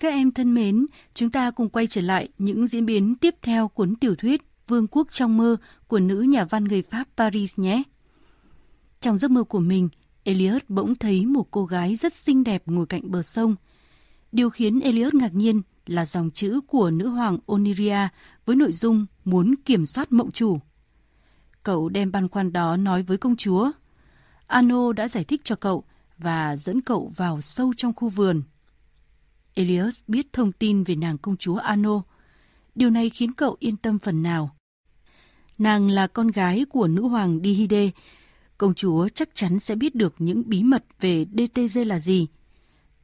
Các em thân mến, chúng ta cùng quay trở lại những diễn biến tiếp theo cuốn tiểu thuyết Vương quốc trong mơ của nữ nhà văn người Pháp Paris nhé. Trong giấc mơ của mình, Elliot bỗng thấy một cô gái rất xinh đẹp ngồi cạnh bờ sông. Điều khiến Elliot ngạc nhiên là dòng chữ của nữ hoàng Oniria với nội dung muốn kiểm soát mộng chủ. Cậu đem băn khoăn đó nói với công chúa. Ano đã giải thích cho cậu và dẫn cậu vào sâu trong khu vườn. Elias biết thông tin về nàng công chúa Ano. Điều này khiến cậu yên tâm phần nào. Nàng là con gái của nữ hoàng Dihide. Công chúa chắc chắn sẽ biết được những bí mật về DTG là gì.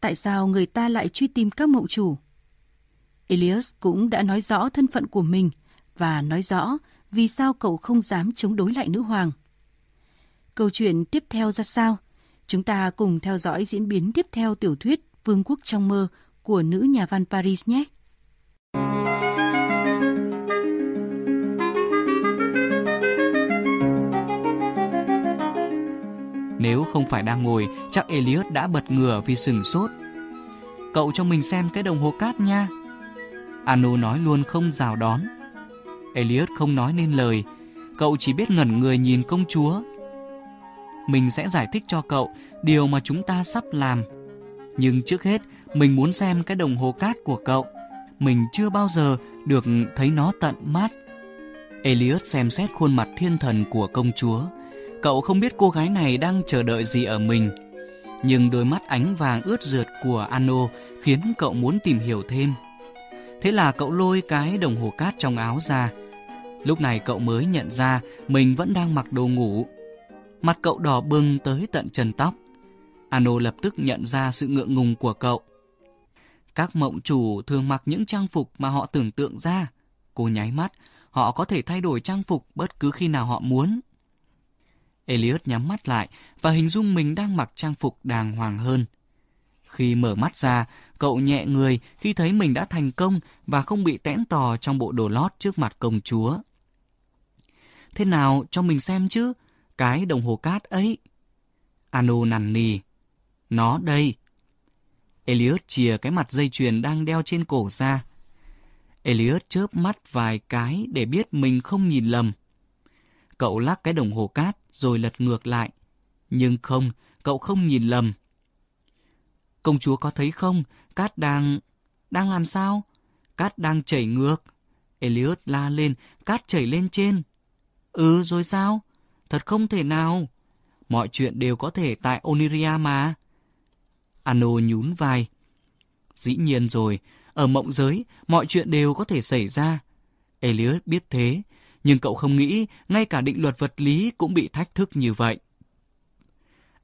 Tại sao người ta lại truy tìm các mộng chủ? Elias cũng đã nói rõ thân phận của mình và nói rõ vì sao cậu không dám chống đối lại nữ hoàng. Câu chuyện tiếp theo ra sao? Chúng ta cùng theo dõi diễn biến tiếp theo tiểu thuyết Vương quốc trong mơ của nữ nhà văn Paris nhé. Nếu không phải đang ngồi, chắc Elliot đã bật ngửa vì sừng sốt. Cậu cho mình xem cái đồng hồ cát nha. Anu nói luôn không rào đón. Elliot không nói nên lời, cậu chỉ biết ngẩn người nhìn công chúa. Mình sẽ giải thích cho cậu điều mà chúng ta sắp làm. Nhưng trước hết, mình muốn xem cái đồng hồ cát của cậu. Mình chưa bao giờ được thấy nó tận mắt. Elliot xem xét khuôn mặt thiên thần của công chúa. Cậu không biết cô gái này đang chờ đợi gì ở mình. Nhưng đôi mắt ánh vàng ướt rượt của Ano khiến cậu muốn tìm hiểu thêm. Thế là cậu lôi cái đồng hồ cát trong áo ra. Lúc này cậu mới nhận ra mình vẫn đang mặc đồ ngủ. Mặt cậu đỏ bừng tới tận chân tóc. Ano lập tức nhận ra sự ngượng ngùng của cậu. Các mộng chủ thường mặc những trang phục mà họ tưởng tượng ra. Cô nháy mắt, họ có thể thay đổi trang phục bất cứ khi nào họ muốn. Elliot nhắm mắt lại và hình dung mình đang mặc trang phục đàng hoàng hơn. Khi mở mắt ra, cậu nhẹ người khi thấy mình đã thành công và không bị tẽn tò trong bộ đồ lót trước mặt công chúa. Thế nào cho mình xem chứ, cái đồng hồ cát ấy. Ano nằn nì. Nó đây. Elliot chìa cái mặt dây chuyền đang đeo trên cổ ra. Elliot chớp mắt vài cái để biết mình không nhìn lầm. Cậu lắc cái đồng hồ cát rồi lật ngược lại. Nhưng không, cậu không nhìn lầm. Công chúa có thấy không? Cát đang... Đang làm sao? Cát đang chảy ngược. Elliot la lên, cát chảy lên trên. Ừ, rồi sao? Thật không thể nào. Mọi chuyện đều có thể tại Oniria mà. Ano nhún vai. Dĩ nhiên rồi, ở mộng giới, mọi chuyện đều có thể xảy ra. Elliot biết thế, nhưng cậu không nghĩ ngay cả định luật vật lý cũng bị thách thức như vậy.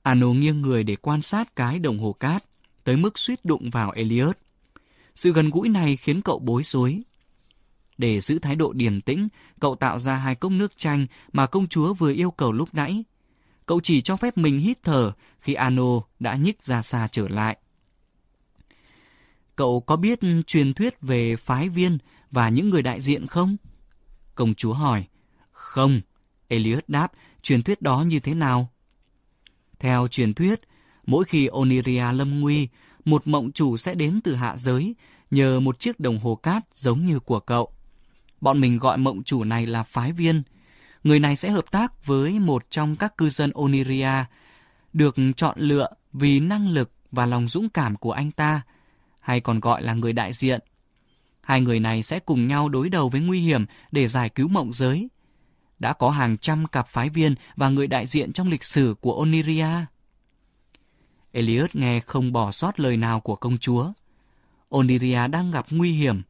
Ano nghiêng người để quan sát cái đồng hồ cát, tới mức suýt đụng vào Elliot. Sự gần gũi này khiến cậu bối rối. Để giữ thái độ điềm tĩnh, cậu tạo ra hai cốc nước chanh mà công chúa vừa yêu cầu lúc nãy. Cậu chỉ cho phép mình hít thở khi Ano đã nhích ra xa trở lại. Cậu có biết truyền thuyết về phái viên và những người đại diện không? Công chúa hỏi. Không. Elliot đáp, truyền thuyết đó như thế nào? Theo truyền thuyết, mỗi khi Oniria lâm nguy, một mộng chủ sẽ đến từ hạ giới nhờ một chiếc đồng hồ cát giống như của cậu. Bọn mình gọi mộng chủ này là phái viên. Người này sẽ hợp tác với một trong các cư dân Oniria, được chọn lựa vì năng lực và lòng dũng cảm của anh ta, hay còn gọi là người đại diện. Hai người này sẽ cùng nhau đối đầu với nguy hiểm để giải cứu mộng giới. Đã có hàng trăm cặp phái viên và người đại diện trong lịch sử của Oniria. Elliot nghe không bỏ sót lời nào của công chúa. Oniria đang gặp nguy hiểm.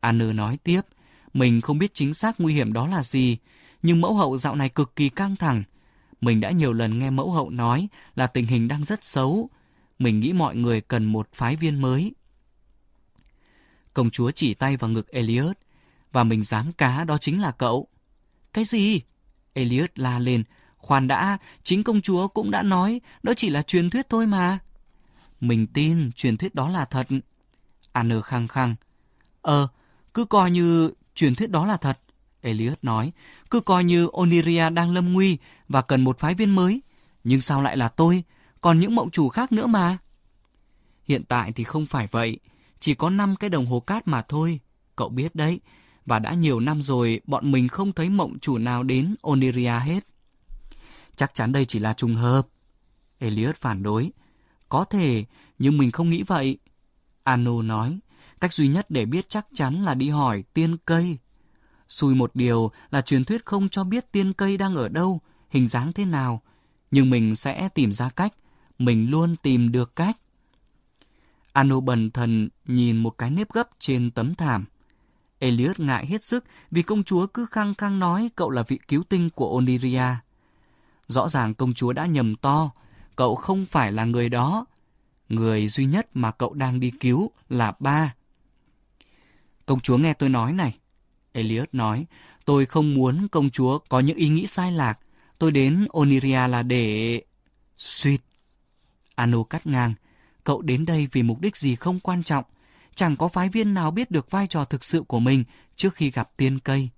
Anne nói tiếp, mình không biết chính xác nguy hiểm đó là gì, nhưng mẫu hậu dạo này cực kỳ căng thẳng. Mình đã nhiều lần nghe mẫu hậu nói là tình hình đang rất xấu. Mình nghĩ mọi người cần một phái viên mới. Công chúa chỉ tay vào ngực Elliot, và mình dám cá đó chính là cậu. Cái gì? Elliot la lên. Khoan đã, chính công chúa cũng đã nói, đó chỉ là truyền thuyết thôi mà. Mình tin truyền thuyết đó là thật. Anne khăng khăng. Ờ, cứ coi như truyền thuyết đó là thật. Elliot nói, cứ coi như Oniria đang lâm nguy và cần một phái viên mới. Nhưng sao lại là tôi? Còn những mộng chủ khác nữa mà. Hiện tại thì không phải vậy. chỉ có 5 cái đồng hồ cát mà thôi. Cậu biết đấy, và đã nhiều năm rồi bọn mình không thấy mộng chủ nào đến Oniria hết. Chắc chắn đây chỉ là trùng hợp. Elliot phản đối. Có thể, nhưng mình không nghĩ vậy. Ano nói, cách duy nhất để biết chắc chắn là đi hỏi tiên cây. Xui một điều là truyền thuyết không cho biết tiên cây đang ở đâu, hình dáng thế nào. Nhưng mình sẽ tìm ra cách. Mình luôn tìm được cách. Ano bần thần nhìn một cái nếp gấp trên tấm thảm. Elliot ngại hết sức vì công chúa cứ khăng khăng nói cậu là vị cứu tinh của Oniria. Rõ ràng công chúa đã nhầm to, cậu không phải là người đó. Người duy nhất mà cậu đang đi cứu là ba. Công chúa nghe tôi nói này. Elliot nói, tôi không muốn công chúa có những ý nghĩ sai lạc. Tôi đến Oniria là để... Sweet. Ano cắt ngang. Cậu đến đây vì mục đích gì không quan trọng. Chẳng có phái viên nào biết được vai trò thực sự của mình trước khi gặp tiên cây.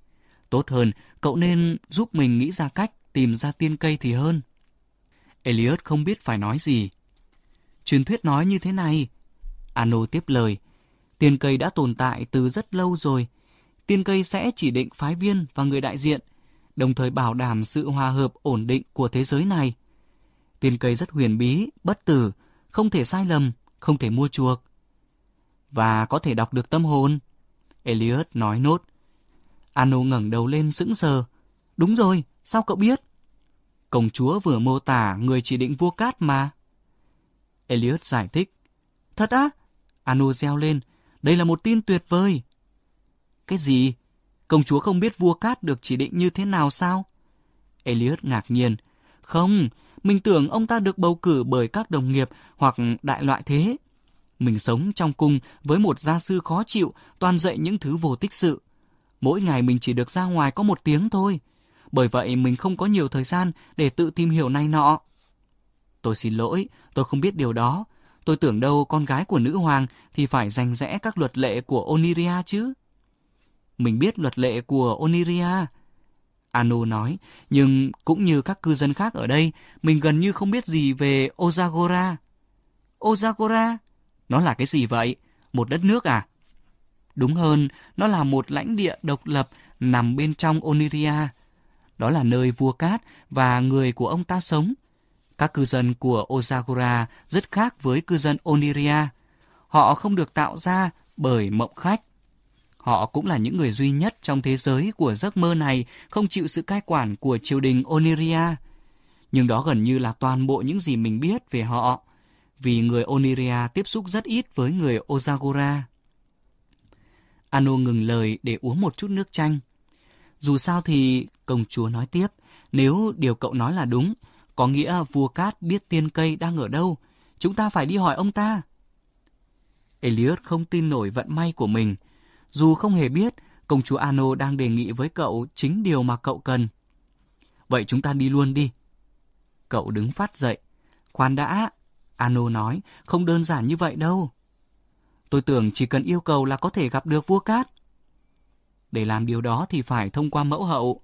Tốt hơn, cậu nên giúp mình nghĩ ra cách tìm ra tiên cây thì hơn. Elliot không biết phải nói gì. Truyền thuyết nói như thế này. Ano tiếp lời. Tiên cây đã tồn tại từ rất lâu rồi. Tiên cây sẽ chỉ định phái viên và người đại diện, đồng thời bảo đảm sự hòa hợp ổn định của thế giới này. Tiên cây rất huyền bí, bất tử, không thể sai lầm, không thể mua chuộc. Và có thể đọc được tâm hồn. Elliot nói nốt. Ano ngẩng đầu lên sững sờ. Đúng rồi, sao cậu biết? Công chúa vừa mô tả người chỉ định vua cát mà. Elliot giải thích. Thật á? Ano reo lên. Đây là một tin tuyệt vời. Cái gì? Công chúa không biết vua cát được chỉ định như thế nào sao? Elliot ngạc nhiên. Không, mình tưởng ông ta được bầu cử bởi các đồng nghiệp hoặc đại loại thế. Mình sống trong cung với một gia sư khó chịu, toàn dạy những thứ vô tích sự. Mỗi ngày mình chỉ được ra ngoài có một tiếng thôi. Bởi vậy mình không có nhiều thời gian để tự tìm hiểu này nọ. Tôi xin lỗi, tôi không biết điều đó. Tôi tưởng đâu con gái của nữ hoàng thì phải rành rẽ các luật lệ của Oniria chứ. Mình biết luật lệ của Oniria. Anu nói, nhưng cũng như các cư dân khác ở đây, mình gần như không biết gì về Ozagora. Ozagora? Nó là cái gì vậy? Một đất nước à? Đúng hơn, nó là một lãnh địa độc lập nằm bên trong Oniria. Đó là nơi vua cát và người của ông ta sống. Các cư dân của Ozagora rất khác với cư dân Oniria. Họ không được tạo ra bởi mộng khách. Họ cũng là những người duy nhất trong thế giới của giấc mơ này không chịu sự cai quản của triều đình Oniria. Nhưng đó gần như là toàn bộ những gì mình biết về họ, vì người Oniria tiếp xúc rất ít với người Ozagora. Ano ngừng lời để uống một chút nước chanh. Dù sao thì, công chúa nói tiếp, nếu điều cậu nói là đúng, có nghĩa vua cát biết tiên cây đang ở đâu, chúng ta phải đi hỏi ông ta. Elliot không tin nổi vận may của mình. Dù không hề biết, công chúa Ano đang đề nghị với cậu chính điều mà cậu cần. Vậy chúng ta đi luôn đi. Cậu đứng phát dậy. Khoan đã, Ano nói, không đơn giản như vậy đâu. Tôi tưởng chỉ cần yêu cầu là có thể gặp được vua cát. Để làm điều đó thì phải thông qua mẫu hậu.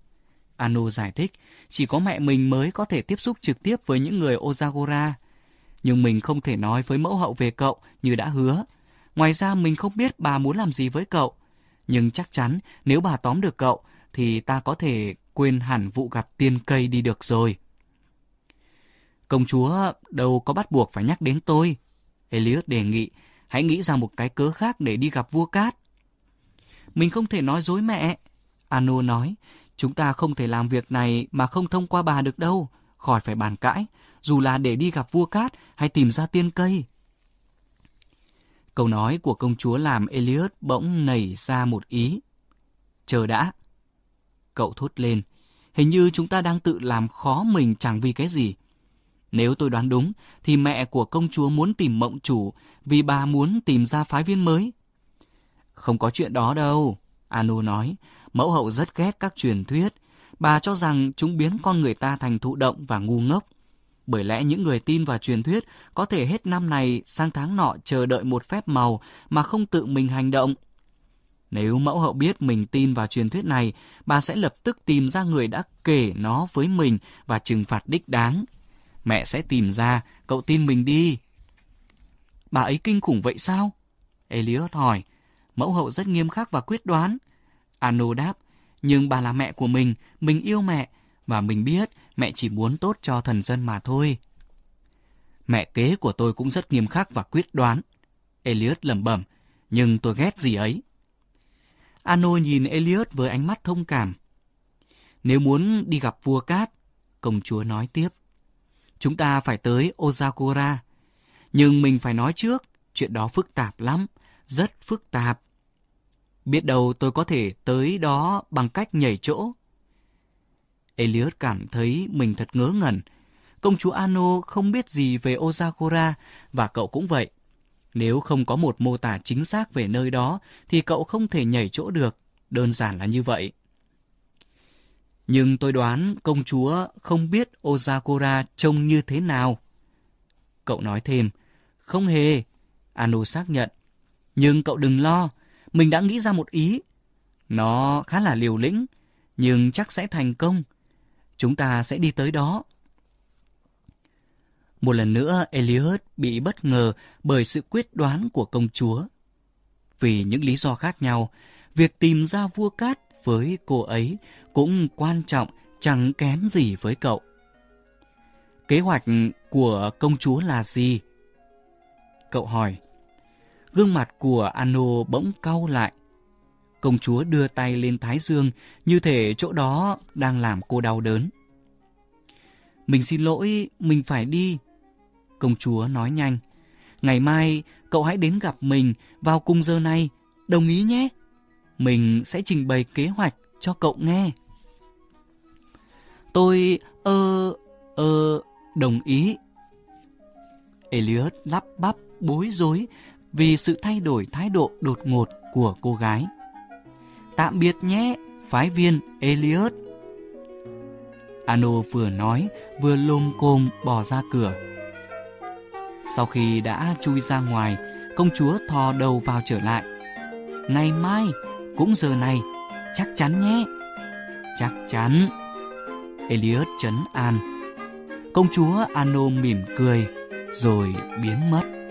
Ano giải thích, chỉ có mẹ mình mới có thể tiếp xúc trực tiếp với những người Ozagora. Nhưng mình không thể nói với mẫu hậu về cậu như đã hứa. Ngoài ra mình không biết bà muốn làm gì với cậu. Nhưng chắc chắn nếu bà tóm được cậu thì ta có thể quên hẳn vụ gặp tiên cây đi được rồi. Công chúa đâu có bắt buộc phải nhắc đến tôi. Elliot đề nghị, hãy nghĩ ra một cái cớ khác để đi gặp vua cát. Mình không thể nói dối mẹ. Anu nói, chúng ta không thể làm việc này mà không thông qua bà được đâu, khỏi phải bàn cãi, dù là để đi gặp vua cát hay tìm ra tiên cây. Câu nói của công chúa làm Elliot bỗng nảy ra một ý. Chờ đã. Cậu thốt lên. Hình như chúng ta đang tự làm khó mình chẳng vì cái gì. Nếu tôi đoán đúng, thì mẹ của công chúa muốn tìm mộng chủ vì bà muốn tìm ra phái viên mới. Không có chuyện đó đâu, Anu nói. Mẫu hậu rất ghét các truyền thuyết. Bà cho rằng chúng biến con người ta thành thụ động và ngu ngốc. Bởi lẽ những người tin vào truyền thuyết có thể hết năm này sang tháng nọ chờ đợi một phép màu mà không tự mình hành động. Nếu mẫu hậu biết mình tin vào truyền thuyết này, bà sẽ lập tức tìm ra người đã kể nó với mình và trừng phạt đích đáng. Mẹ sẽ tìm ra, cậu tin mình đi. Bà ấy kinh khủng vậy sao? Elliot hỏi. Mẫu hậu rất nghiêm khắc và quyết đoán. Ano đáp, nhưng bà là mẹ của mình, mình yêu mẹ, và mình biết mẹ chỉ muốn tốt cho thần dân mà thôi. Mẹ kế của tôi cũng rất nghiêm khắc và quyết đoán. Elliot lẩm bẩm, nhưng tôi ghét gì ấy. Ano nhìn Elliot với ánh mắt thông cảm. Nếu muốn đi gặp vua cát, công chúa nói tiếp, chúng ta phải tới Ozakura. Nhưng mình phải nói trước, chuyện đó phức tạp lắm, rất phức tạp. Biết đâu tôi có thể tới đó bằng cách nhảy chỗ. Elliot cảm thấy mình thật ngớ ngẩn. Công chúa Ano không biết gì về Ozakura và cậu cũng vậy. Nếu không có một mô tả chính xác về nơi đó thì cậu không thể nhảy chỗ được. Đơn giản là như vậy. Nhưng tôi đoán công chúa không biết Ozakura trông như thế nào. Cậu nói thêm, không hề. Ano xác nhận. Nhưng cậu đừng lo, mình đã nghĩ ra một ý. Nó khá là liều lĩnh, nhưng chắc sẽ thành công. Chúng ta sẽ đi tới đó. Một lần nữa, Elliot bị bất ngờ bởi sự quyết đoán của công chúa. Vì những lý do khác nhau, việc tìm ra vua cát với cô ấy cũng quan trọng chẳng kém gì với cậu. Kế hoạch của công chúa là gì? Cậu hỏi. Gương mặt của Ano bỗng cau lại. Công chúa đưa tay lên thái dương như thể chỗ đó đang làm cô đau đớn. Mình xin lỗi, mình phải đi. Công chúa nói nhanh. Ngày mai cậu hãy đến gặp mình vào cùng giờ này, đồng ý nhé. Mình sẽ trình bày kế hoạch cho cậu nghe. Tôi, ơ, ơ, đồng ý. Elliot lắp bắp bối rối vì sự thay đổi thái độ đột ngột của cô gái. Tạm biệt nhé, phái viên Elliot. Ano vừa nói, vừa lôm côm bỏ ra cửa. Sau khi đã chui ra ngoài, công chúa thò đầu vào trở lại. Ngày mai, cũng giờ này, chắc chắn nhé. Chắc chắn. Elliot chấn an. Công chúa Ano mỉm cười, rồi biến mất.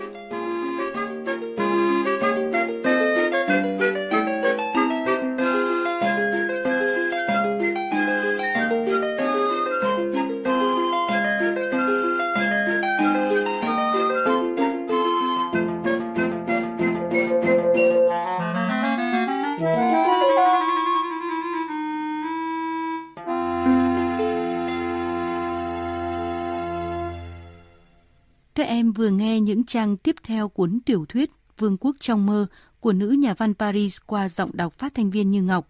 Các em vừa nghe những trang tiếp theo cuốn tiểu thuyết Vương quốc trong mơ của nữ nhà văn Paris qua giọng đọc phát thanh viên Như Ngọc.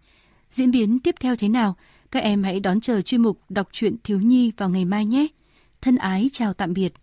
Diễn biến tiếp theo thế nào? Các em hãy đón chờ chuyên mục đọc truyện thiếu nhi vào ngày mai nhé. Thân ái chào tạm biệt.